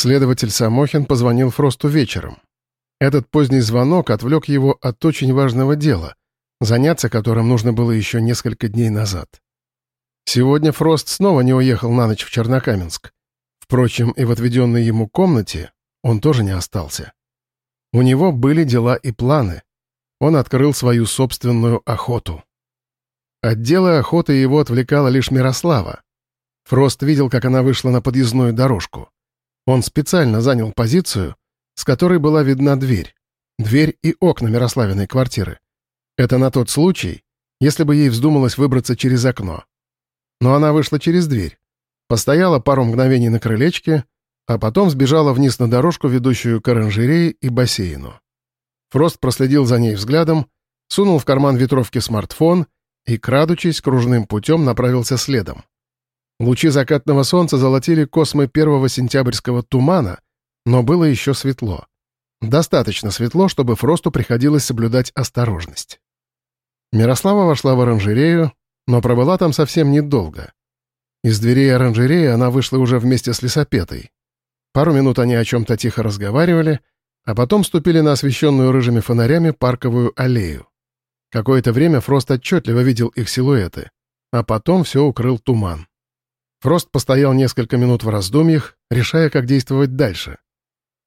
Следователь Самохин позвонил Фросту вечером. Этот поздний звонок отвлек его от очень важного дела, заняться которым нужно было еще несколько дней назад. Сегодня Фрост снова не уехал на ночь в Чернокаменск. Впрочем, и в отведенной ему комнате он тоже не остался. У него были дела и планы. Он открыл свою собственную охоту. От дела охоты его отвлекала лишь Мирослава. Фрост видел, как она вышла на подъездную дорожку. Он специально занял позицию, с которой была видна дверь. Дверь и окна Мирославиной квартиры. Это на тот случай, если бы ей вздумалось выбраться через окно. Но она вышла через дверь, постояла пару мгновений на крылечке, а потом сбежала вниз на дорожку, ведущую к оранжерее и бассейну. Фрост проследил за ней взглядом, сунул в карман ветровки смартфон и, крадучись, кружным путем направился следом. Лучи закатного солнца золотили космы первого сентябрьского тумана, но было еще светло. Достаточно светло, чтобы Фросту приходилось соблюдать осторожность. Мирослава вошла в оранжерею, но пробыла там совсем недолго. Из дверей оранжереи она вышла уже вместе с лесопетой. Пару минут они о чем-то тихо разговаривали, а потом ступили на освещенную рыжими фонарями парковую аллею. Какое-то время Фрост отчетливо видел их силуэты, а потом все укрыл туман. Фрост постоял несколько минут в раздумьях, решая, как действовать дальше.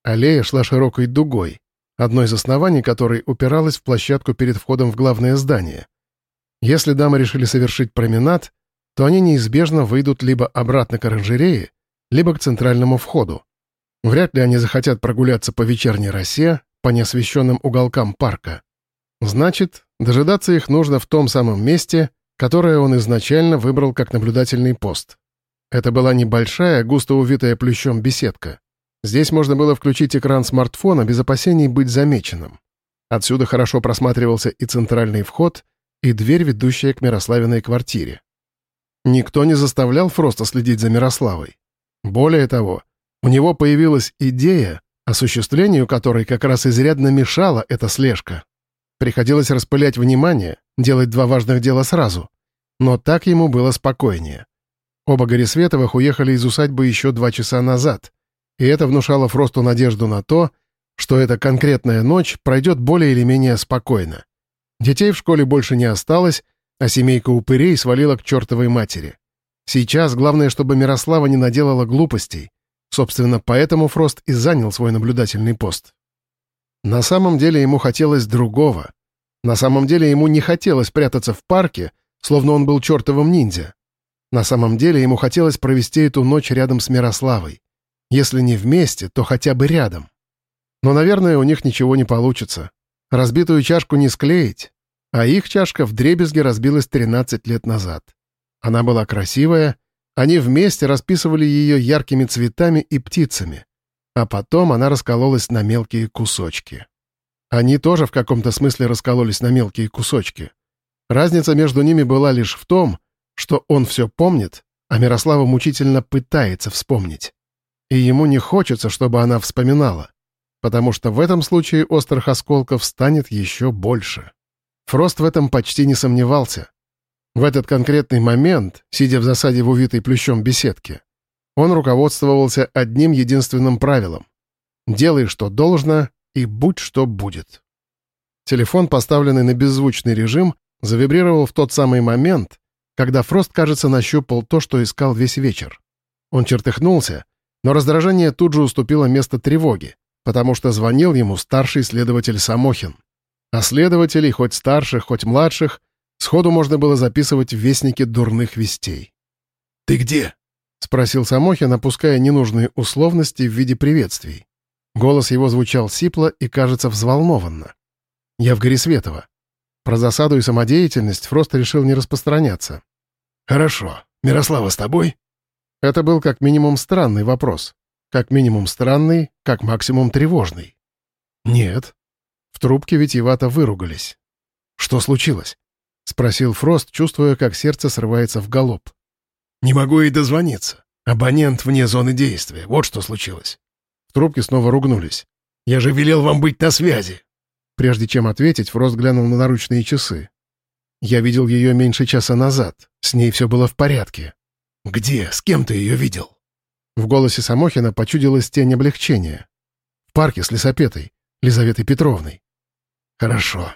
Аллея шла широкой дугой, одно из оснований которой упиралось в площадку перед входом в главное здание. Если дамы решили совершить променад, то они неизбежно выйдут либо обратно к оранжерее, либо к центральному входу. Вряд ли они захотят прогуляться по вечерней росе, по неосвещенным уголкам парка. Значит, дожидаться их нужно в том самом месте, которое он изначально выбрал как наблюдательный пост. Это была небольшая, густо увитая плющом беседка. Здесь можно было включить экран смартфона без опасений быть замеченным. Отсюда хорошо просматривался и центральный вход, и дверь, ведущая к Мирославиной квартире. Никто не заставлял Фроста следить за Мирославой. Более того, у него появилась идея, осуществлению которой как раз изрядно мешала эта слежка. Приходилось распылять внимание, делать два важных дела сразу. Но так ему было спокойнее. Оба Горисветовых уехали из усадьбы еще два часа назад, и это внушало Фросту надежду на то, что эта конкретная ночь пройдет более или менее спокойно. Детей в школе больше не осталось, а семейка упырей свалила к чертовой матери. Сейчас главное, чтобы Мирослава не наделала глупостей. Собственно, поэтому Фрост и занял свой наблюдательный пост. На самом деле ему хотелось другого. На самом деле ему не хотелось прятаться в парке, словно он был чертовым ниндзя. На самом деле ему хотелось провести эту ночь рядом с Мирославой. Если не вместе, то хотя бы рядом. Но, наверное, у них ничего не получится. Разбитую чашку не склеить, а их чашка в дребезге разбилась 13 лет назад. Она была красивая, они вместе расписывали ее яркими цветами и птицами, а потом она раскололась на мелкие кусочки. Они тоже в каком-то смысле раскололись на мелкие кусочки. Разница между ними была лишь в том, что он все помнит, а Мирослава мучительно пытается вспомнить и ему не хочется, чтобы она вспоминала, потому что в этом случае острых осколков станет еще больше. Фрост в этом почти не сомневался. В этот конкретный момент, сидя в засаде в увитой плющом беседке, он руководствовался одним единственным правилом — делай, что должно, и будь, что будет. Телефон, поставленный на беззвучный режим, завибрировал в тот самый момент, когда Фрост, кажется, нащупал то, что искал весь вечер. Он чертыхнулся, но раздражение тут же уступило место тревоге, потому что звонил ему старший следователь Самохин. А следователей, хоть старших, хоть младших, сходу можно было записывать в вестнике дурных вестей. «Ты где?» — спросил Самохин, опуская ненужные условности в виде приветствий. Голос его звучал сипло и, кажется, взволнованно. «Я в Горисветово». Про засаду и самодеятельность Фрост решил не распространяться. «Хорошо. Мирослава с тобой?» Это был как минимум странный вопрос. Как минимум странный, как максимум тревожный. «Нет». В трубке витиевато выругались. «Что случилось?» — спросил Фрост, чувствуя, как сердце срывается в галоп. «Не могу ей дозвониться. Абонент вне зоны действия. Вот что случилось». В трубке снова ругнулись. «Я же велел вам быть на связи!» Прежде чем ответить, Фрост глянул на наручные часы. «Я видел ее меньше часа назад. С ней все было в порядке. «Где? С кем ты ее видел?» В голосе Самохина почудилась тень облегчения. «В парке с лесопетой, Лизаветой Петровной». «Хорошо».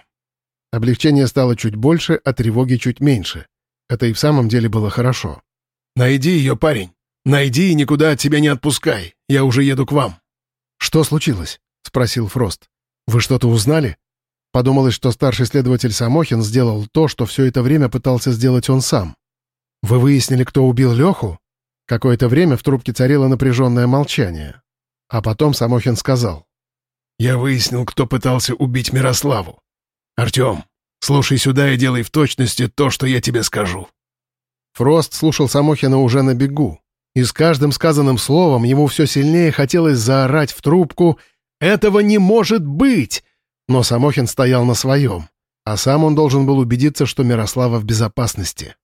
Облегчение стало чуть больше, а тревоги чуть меньше. Это и в самом деле было хорошо. «Найди ее, парень. Найди и никуда от тебя не отпускай. Я уже еду к вам». «Что случилось?» — спросил Фрост. «Вы что-то узнали?» Подумалось, что старший следователь Самохин сделал то, что все это время пытался сделать он сам. «Вы выяснили, кто убил Леху?» Какое-то время в трубке царило напряженное молчание. А потом Самохин сказал. «Я выяснил, кто пытался убить Мирославу. Артем, слушай сюда и делай в точности то, что я тебе скажу». Фрост слушал Самохина уже на бегу. И с каждым сказанным словом ему все сильнее хотелось заорать в трубку «Этого не может быть!» Но Самохин стоял на своем, а сам он должен был убедиться, что Мирослава в безопасности.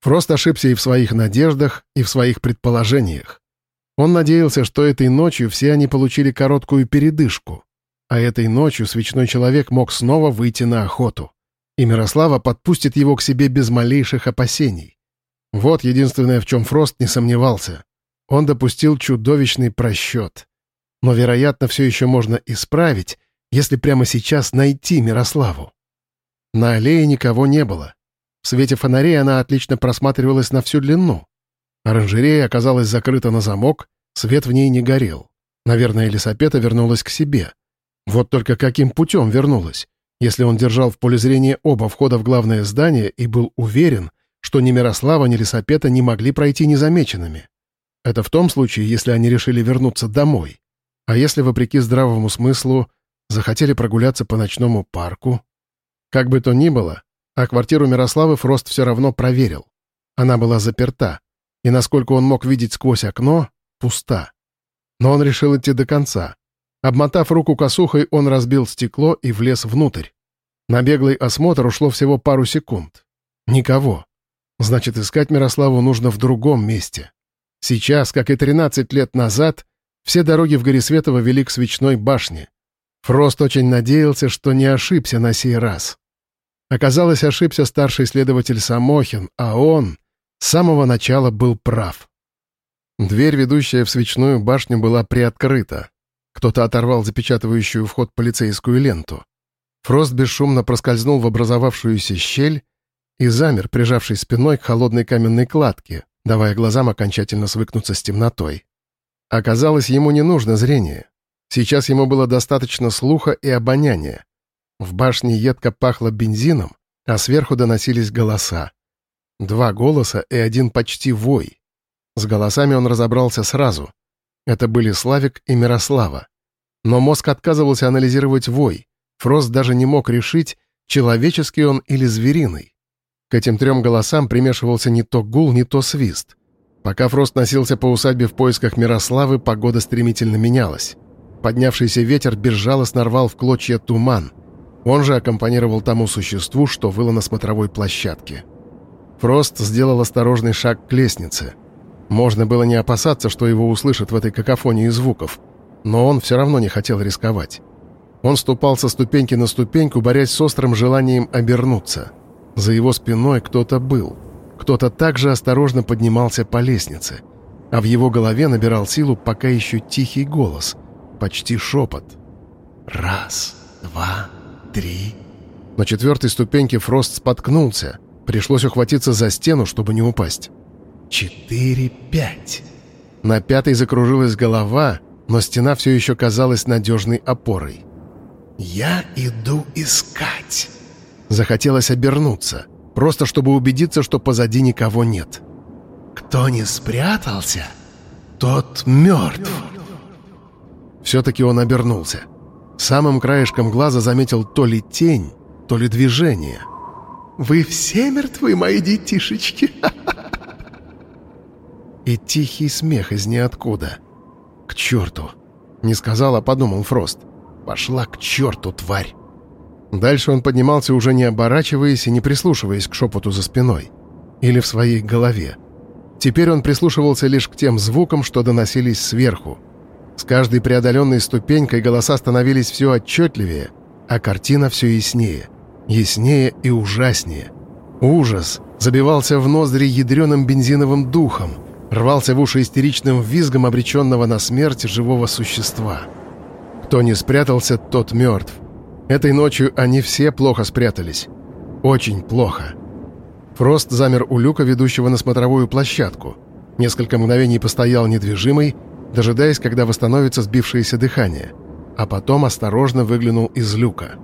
Фрост ошибся и в своих надеждах, и в своих предположениях. Он надеялся, что этой ночью все они получили короткую передышку, а этой ночью свечной человек мог снова выйти на охоту, и Мирослава подпустит его к себе без малейших опасений. Вот единственное, в чем Фрост не сомневался. Он допустил чудовищный просчет. Но, вероятно, все еще можно исправить, если прямо сейчас найти Мирославу. На аллее никого не было. В свете фонарей она отлично просматривалась на всю длину. Оранжерея оказалась закрыта на замок, свет в ней не горел. Наверное, лесопета вернулась к себе. Вот только каким путем вернулась, если он держал в поле зрения оба входа в главное здание и был уверен, что ни Мирослава, ни лесопета не могли пройти незамеченными. Это в том случае, если они решили вернуться домой. А если, вопреки здравому смыслу, захотели прогуляться по ночному парку? Как бы то ни было, а квартиру Мирославы Фрост все равно проверил. Она была заперта, и, насколько он мог видеть сквозь окно, пуста. Но он решил идти до конца. Обмотав руку косухой, он разбил стекло и влез внутрь. На беглый осмотр ушло всего пару секунд. Никого. Значит, искать Мирославу нужно в другом месте. Сейчас, как и 13 лет назад, все дороги в Горисветово вели к свечной башне. Фрост очень надеялся, что не ошибся на сей раз. Оказалось, ошибся старший следователь Самохин, а он с самого начала был прав. Дверь, ведущая в свечную башню, была приоткрыта. Кто-то оторвал запечатывающую вход полицейскую ленту. Фрост бесшумно проскользнул в образовавшуюся щель и замер, прижавшись спиной к холодной каменной кладке, давая глазам окончательно свыкнуться с темнотой. Оказалось, ему не нужно зрение. Сейчас ему было достаточно слуха и обоняния. В башне едко пахло бензином, а сверху доносились голоса. Два голоса и один почти вой. С голосами он разобрался сразу. Это были Славик и Мирослава. Но мозг отказывался анализировать вой. Фрост даже не мог решить, человеческий он или звериный. К этим трем голосам примешивался не то гул, не то свист. Пока Фрост носился по усадьбе в поисках Мирославы, погода стремительно менялась. Поднявшийся ветер безжалостно рвал в клочья туман — он же аккомпанировал тому существу, что выло на смотровой площадке. Фрост сделал осторожный шаг к лестнице. Можно было не опасаться, что его услышат в этой какофонии звуков, но он все равно не хотел рисковать. Он ступал со ступеньки на ступеньку, борясь с острым желанием обернуться. За его спиной кто-то был. Кто-то также осторожно поднимался по лестнице. А в его голове набирал силу пока еще тихий голос, почти шепот. «Раз, два, три...» На четвертой ступеньке Фрост споткнулся. Пришлось ухватиться за стену, чтобы не упасть. «Четыре, пять...» На пятой закружилась голова, но стена все еще казалась надежной опорой. «Я иду искать...» Захотелось обернуться, просто чтобы убедиться, что позади никого нет. «Кто не спрятался, тот мертв...» Все-таки он обернулся. Самым краешком глаза заметил то ли тень, то ли движение. «Вы все мертвы, мои детишечки?» И тихий смех из ниоткуда. «К черту!» Не сказал, а подумал Фрост. «Пошла к черту, тварь!» Дальше он поднимался, уже не оборачиваясь и не прислушиваясь к шепоту за спиной. Или в своей голове. Теперь он прислушивался лишь к тем звукам, что доносились сверху. С каждой преодоленной ступенькой голоса становились все отчетливее, а картина все яснее. Яснее и ужаснее. Ужас забивался в ноздри ядреным бензиновым духом, рвался в уши истеричным визгом обреченного на смерть живого существа. Кто не спрятался, тот мертв. Этой ночью они все плохо спрятались. Очень плохо. Фрост замер у люка, ведущего на смотровую площадку. Несколько мгновений постоял недвижимый, дожидаясь, когда восстановится сбившееся дыхание, а потом осторожно выглянул из люка.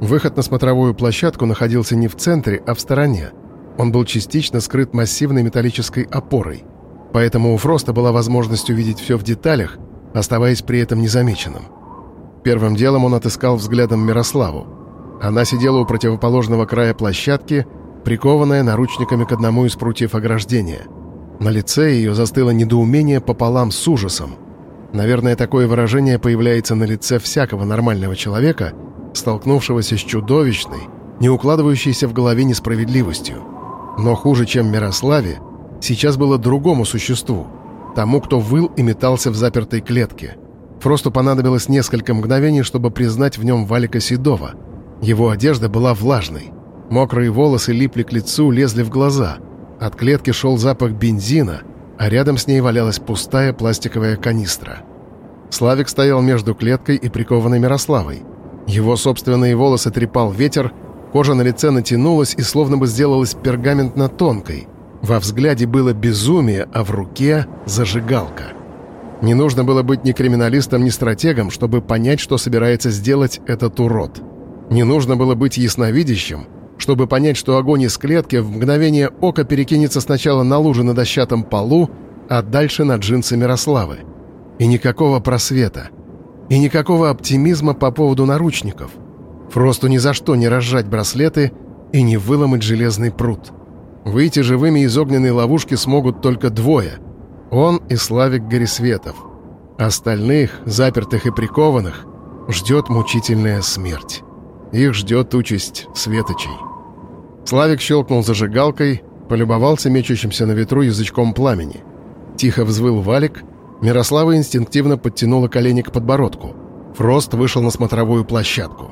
Выход на смотровую площадку находился не в центре, а в стороне. Он был частично скрыт массивной металлической опорой, поэтому у Фроста была возможность увидеть все в деталях, оставаясь при этом незамеченным. Первым делом он отыскал взглядом Мирославу. Она сидела у противоположного края площадки, прикованная наручниками к одному из прутьев ограждения. На лице ее застыло недоумение пополам с ужасом. Наверное, такое выражение появляется на лице всякого нормального человека, столкнувшегося с чудовищной, не укладывающейся в голове несправедливостью. Но хуже, чем Мирославе, сейчас было другому существу, тому, кто выл и метался в запертой клетке. Фросту понадобилось несколько мгновений, чтобы признать в нем Валика Седова. Его одежда была влажной. Мокрые волосы липли к лицу, лезли в глаза. От клетки шел запах бензина, а рядом с ней валялась пустая пластиковая канистра. Славик стоял между клеткой и прикованной Мирославой. Его собственные волосы трепал ветер, кожа на лице натянулась и словно бы сделалась пергаментно-тонкой. Во взгляде было безумие, а в руке — зажигалка. Не нужно было быть ни криминалистом, ни стратегом, чтобы понять, что собирается сделать этот урод. Не нужно было быть ясновидящим — чтобы понять, что огонь из клетки в мгновение ока перекинется сначала на лужи на дощатом полу, а дальше на джинсы Мирославы. И никакого просвета. И никакого оптимизма по поводу наручников. Фросту ни за что не разжать браслеты и не выломать железный пруд. Выйти живыми из огненной ловушки смогут только двое. Он и Славик Горисветов. Остальных, запертых и прикованных, ждет мучительная смерть. Их ждет участь светочей. Славик щелкнул зажигалкой, полюбовался мечущимся на ветру язычком пламени. Тихо взвыл валик, Мирослава инстинктивно подтянула колени к подбородку. Фрост вышел на смотровую площадку.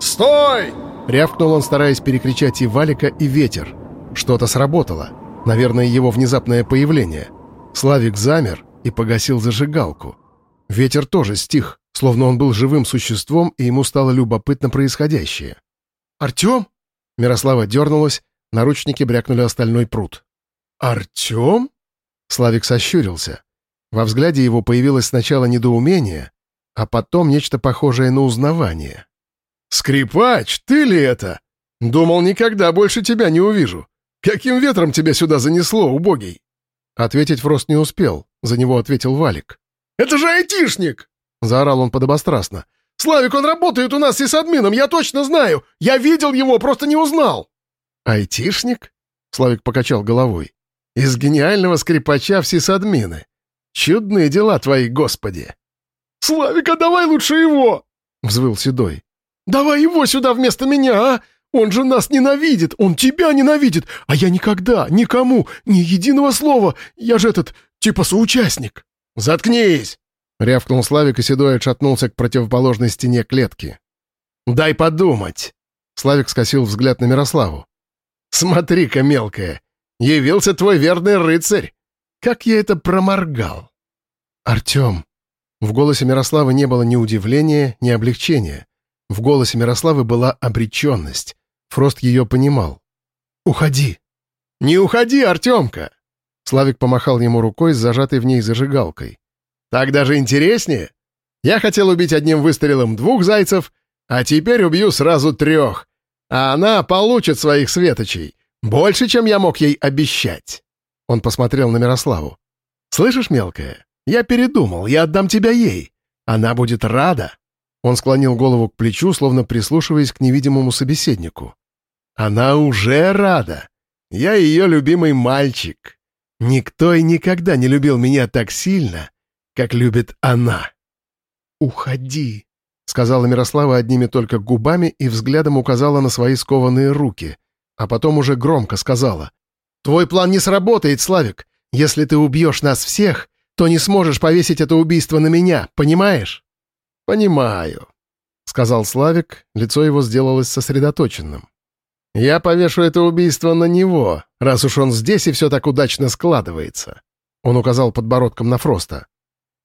«Стой!» — рявкнул он, стараясь перекричать и валика, и ветер. Что-то сработало. Наверное, его внезапное появление. Славик замер и погасил зажигалку. Ветер тоже стих, словно он был живым существом, и ему стало любопытно происходящее. «Артем?» Мирослава дернулась, наручники брякнули остальной пруд. «Артем?» Славик сощурился. Во взгляде его появилось сначала недоумение, а потом нечто похожее на узнавание. «Скрипач, ты ли это? Думал, никогда больше тебя не увижу. Каким ветром тебя сюда занесло, убогий?» Ответить Фрост не успел, за него ответил Валик. «Это же айтишник!» — заорал он подобострастно. Славик, он работает у нас и с админом, я точно знаю. Я видел его, просто не узнал». «Айтишник?» — Славик покачал головой. «Из гениального скрипача в сисадмины. Чудные дела твои, господи!» «Славика, давай лучше его!» — взвыл Седой. «Давай его сюда вместо меня, а! Он же нас ненавидит, он тебя ненавидит, а я никогда, никому, ни единого слова, я же этот, типа соучастник!» «Заткнись!» Рявкнул Славик, и Седой отшатнулся к противоположной стене клетки. «Дай подумать!» Славик скосил взгляд на Мирославу. «Смотри-ка, мелкая, явился твой верный рыцарь! Как я это проморгал!» «Артем!» В голосе Мирославы не было ни удивления, ни облегчения. В голосе Мирославы была обреченность. Фрост ее понимал. «Уходи!» «Не уходи, Артемка!» Славик помахал ему рукой с зажатой в ней зажигалкой. Так даже интереснее. Я хотел убить одним выстрелом двух зайцев, а теперь убью сразу трех. А она получит своих светочей. Больше, чем я мог ей обещать. Он посмотрел на Мирославу. «Слышишь, мелкая, я передумал, я отдам тебя ей. Она будет рада». Он склонил голову к плечу, словно прислушиваясь к невидимому собеседнику. «Она уже рада. Я ее любимый мальчик. Никто и никогда не любил меня так сильно, как любит она. «Уходи», — сказала Мирослава одними только губами и взглядом указала на свои скованные руки, а потом уже громко сказала. «Твой план не сработает, Славик. Если ты убьешь нас всех, то не сможешь повесить это убийство на меня, понимаешь?» «Понимаю», — сказал Славик, лицо его сделалось сосредоточенным. «Я повешу это убийство на него, раз уж он здесь и все так удачно складывается. Он указал подбородком на Фроста.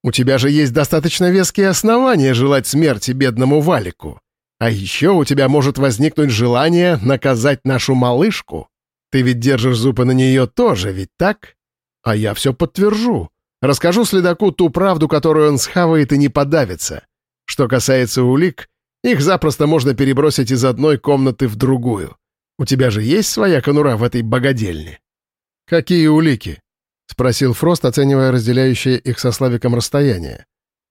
«У тебя же есть достаточно веские основания желать смерти бедному Валику. А еще у тебя может возникнуть желание наказать нашу малышку. Ты ведь держишь зубы на нее тоже, ведь так? А я все подтвержу. Расскажу следаку ту правду, которую он схавает и не подавится. Что касается улик, их запросто можно перебросить из одной комнаты в другую. У тебя же есть своя конура в этой богадельне?» «Какие улики?» — спросил Фрост, оценивая разделяющее их со Славиком расстояние.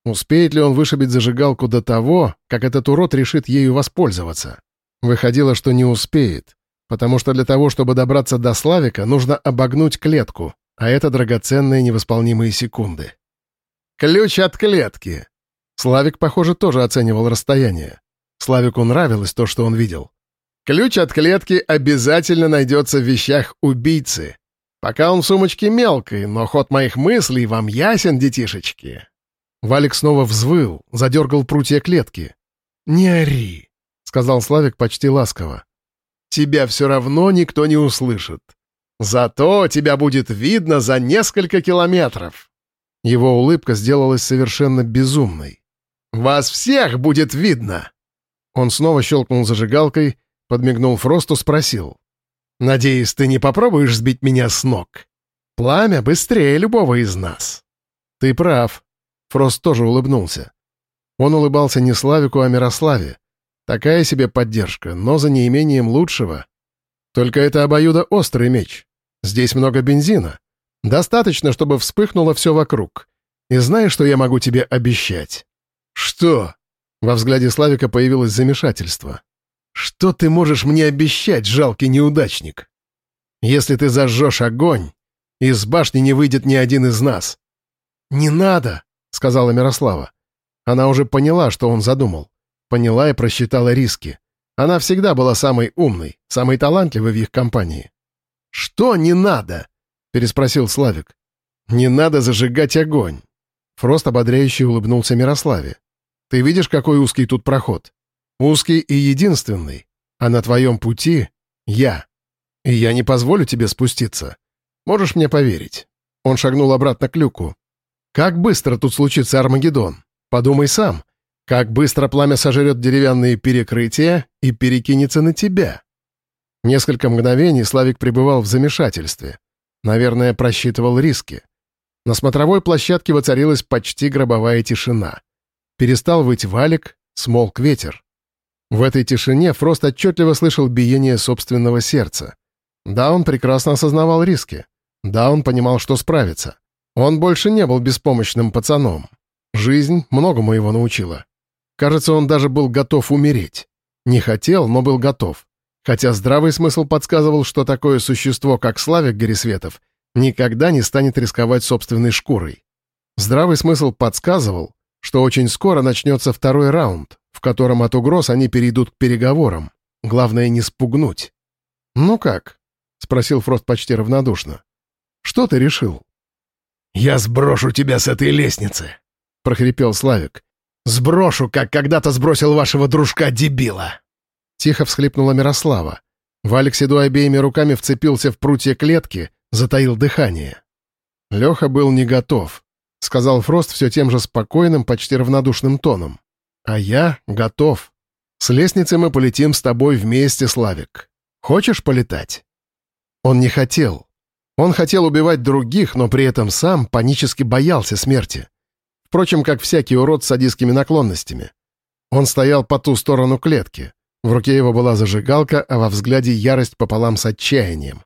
Успеет ли он вышибить зажигалку до того, как этот урод решит ею воспользоваться? Выходило, что не успеет, потому что для того, чтобы добраться до Славика, нужно обогнуть клетку, а это драгоценные невосполнимые секунды. «Ключ от клетки!» Славик, похоже, тоже оценивал расстояние. Славику нравилось то, что он видел. «Ключ от клетки обязательно найдется в вещах убийцы. Пока он в сумочке мелкий, но ход моих мыслей вам ясен, детишечки». Валик снова взвыл, задергал прутья клетки. «Не ори», — сказал Славик почти ласково. «Тебя все равно никто не услышит. Зато тебя будет видно за несколько километров». Его улыбка сделалась совершенно безумной. «Вас всех будет видно!» Он снова щелкнул зажигалкой, подмигнул Фросту, спросил. «Надеюсь, ты не попробуешь сбить меня с ног? Пламя быстрее любого из нас». «Ты прав», Фрост тоже улыбнулся. Он улыбался не Славику, а Мирославе. Такая себе поддержка, но за неимением лучшего. Только это обоюдо острый меч. Здесь много бензина. Достаточно, чтобы вспыхнуло все вокруг. И знаешь, что я могу тебе обещать? Что? Во взгляде Славика появилось замешательство. Что ты можешь мне обещать, жалкий неудачник? Если ты зажжешь огонь, из башни не выйдет ни один из нас. Не надо, — сказала Мирослава. Она уже поняла, что он задумал. Поняла и просчитала риски. Она всегда была самой умной, самой талантливой в их компании. «Что не надо?» — переспросил Славик. «Не надо зажигать огонь». Фрост ободряюще улыбнулся Мирославе. «Ты видишь, какой узкий тут проход? Узкий и единственный. А на твоем пути — я. И я не позволю тебе спуститься. Можешь мне поверить». Он шагнул обратно к люку. Как быстро тут случится Армагеддон? Подумай сам. Как быстро пламя сожрет деревянные перекрытия и перекинется на тебя? Несколько мгновений Славик пребывал в замешательстве. Наверное, просчитывал риски. На смотровой площадке воцарилась почти гробовая тишина. Перестал выть валик, смолк ветер. В этой тишине Фрост отчетливо слышал биение собственного сердца. Да, он прекрасно осознавал риски. Да, он понимал, что справится. Он больше не был беспомощным пацаном. Жизнь многому его научила. Кажется, он даже был готов умереть. Не хотел, но был готов. Хотя здравый смысл подсказывал, что такое существо, как Славик Горисветов, никогда не станет рисковать собственной шкурой. Здравый смысл подсказывал, что очень скоро начнется второй раунд, в котором от угроз они перейдут к переговорам. Главное не спугнуть. «Ну как?» — спросил Фрост почти равнодушно. «Что ты решил?» «Я сброшу тебя с этой лестницы!» — прохрипел Славик. «Сброшу, как когда-то сбросил вашего дружка-дебила!» Тихо всхлипнула Мирослава. Валик Седу обеими руками вцепился в прутья клетки, затаил дыхание. Леха был не готов, — сказал Фрост все тем же спокойным, почти равнодушным тоном. «А я готов. С лестницы мы полетим с тобой вместе, Славик. Хочешь полетать?» Он не хотел. Он хотел убивать других, но при этом сам панически боялся смерти. Впрочем, как всякий урод с садистскими наклонностями. Он стоял по ту сторону клетки. В руке его была зажигалка, а во взгляде ярость пополам с отчаянием.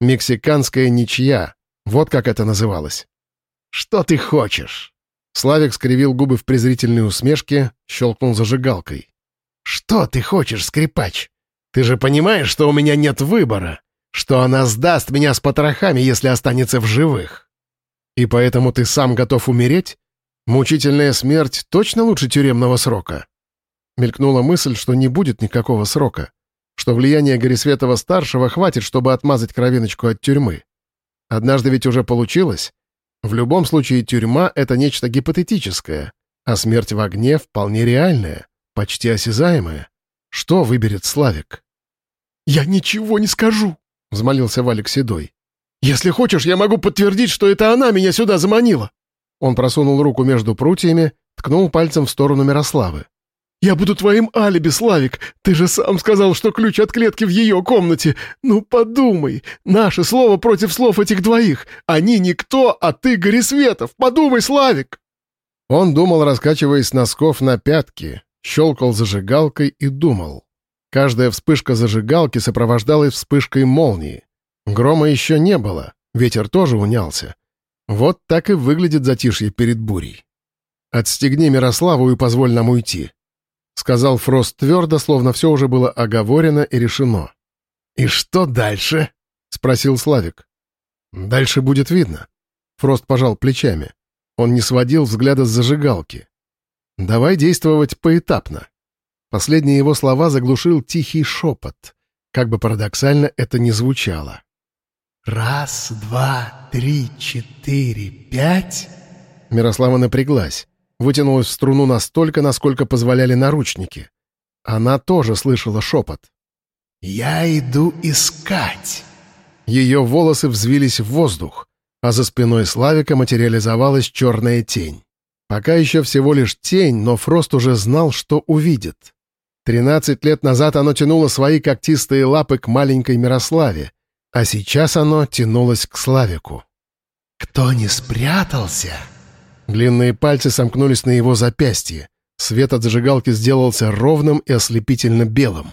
Мексиканская ничья. Вот как это называлось. «Что ты хочешь?» Славик скривил губы в презрительной усмешке, щелкнул зажигалкой. «Что ты хочешь, скрипач? Ты же понимаешь, что у меня нет выбора что она сдаст меня с потрохами, если останется в живых. И поэтому ты сам готов умереть? Мучительная смерть точно лучше тюремного срока? Мелькнула мысль, что не будет никакого срока, что влияние Горисветова-старшего хватит, чтобы отмазать кровиночку от тюрьмы. Однажды ведь уже получилось. В любом случае тюрьма — это нечто гипотетическое, а смерть в огне вполне реальная, почти осязаемая. Что выберет Славик? «Я ничего не скажу!» — взмолился Валик Седой. «Если хочешь, я могу подтвердить, что это она меня сюда заманила!» Он просунул руку между прутьями, ткнул пальцем в сторону Мирославы. «Я буду твоим алиби, Славик. Ты же сам сказал, что ключ от клетки в ее комнате. Ну, подумай. Наше слово против слов этих двоих. Они никто, а ты Горисветов. Подумай, Славик!» Он думал, раскачиваясь с носков на пятки, щелкал зажигалкой и думал. Каждая вспышка зажигалки сопровождалась вспышкой молнии. Грома еще не было, ветер тоже унялся. Вот так и выглядит затишье перед бурей. «Отстегни Мирославу и позволь нам уйти», — сказал Фрост твердо, словно все уже было оговорено и решено. «И что дальше?» — спросил Славик. «Дальше будет видно». Фрост пожал плечами. Он не сводил взгляда с зажигалки. «Давай действовать поэтапно». Последние его слова заглушил тихий шепот. Как бы парадоксально это ни звучало. «Раз, два, три, четыре, пять...» Мирослава напряглась вытянулась в струну настолько, насколько позволяли наручники. Она тоже слышала шепот. «Я иду искать!» Ее волосы взвились в воздух, а за спиной Славика материализовалась черная тень. Пока еще всего лишь тень, но Фрост уже знал, что увидит. Тринадцать лет назад оно тянуло свои когтистые лапы к маленькой Мирославе, а сейчас оно тянулось к Славику. «Кто не спрятался?» Длинные пальцы сомкнулись на его запястье. Свет от зажигалки сделался ровным и ослепительно белым.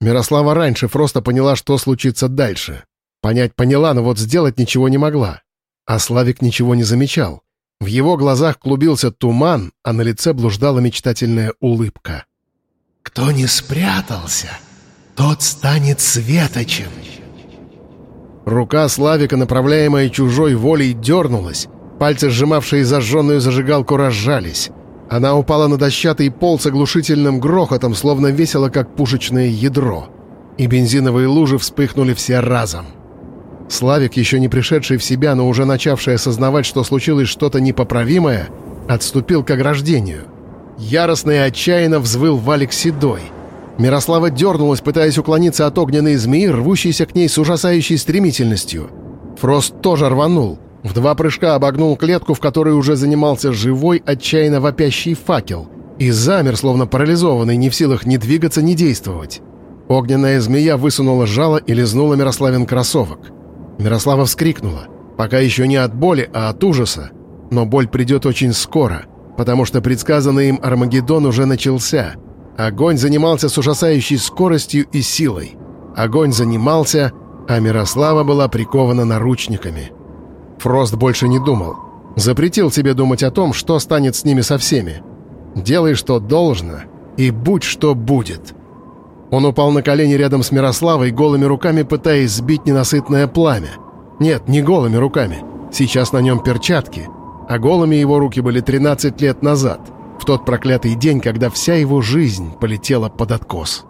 Мирослава раньше просто поняла, что случится дальше. Понять поняла, но вот сделать ничего не могла. А Славик ничего не замечал. В его глазах клубился туман, а на лице блуждала мечтательная улыбка. «Кто не спрятался, тот станет светочем». Рука Славика, направляемая чужой волей, дернулась, Пальцы, сжимавшие зажженную зажигалку, разжались. Она упала на дощатый пол с оглушительным грохотом, словно весело, как пушечное ядро. И бензиновые лужи вспыхнули все разом. Славик, еще не пришедший в себя, но уже начавший осознавать, что случилось что-то непоправимое, отступил к ограждению. Яростно и отчаянно взвыл Валик Седой. Мирослава дернулась, пытаясь уклониться от огненной змеи, рвущейся к ней с ужасающей стремительностью. Фрост тоже рванул — в два прыжка обогнул клетку, в которой уже занимался живой, отчаянно вопящий факел, и замер, словно парализованный, не в силах ни двигаться, ни действовать. Огненная змея высунула жало и лизнула Мирославин кроссовок. Мирослава вскрикнула, пока еще не от боли, а от ужаса. Но боль придет очень скоро, потому что предсказанный им Армагеддон уже начался. Огонь занимался с ужасающей скоростью и силой. Огонь занимался, а Мирослава была прикована наручниками. Фрост больше не думал. Запретил себе думать о том, что станет с ними со всеми. Делай, что должно, и будь, что будет. Он упал на колени рядом с Мирославой, голыми руками пытаясь сбить ненасытное пламя. Нет, не голыми руками. Сейчас на нем перчатки. А голыми его руки были 13 лет назад, в тот проклятый день, когда вся его жизнь полетела под откос.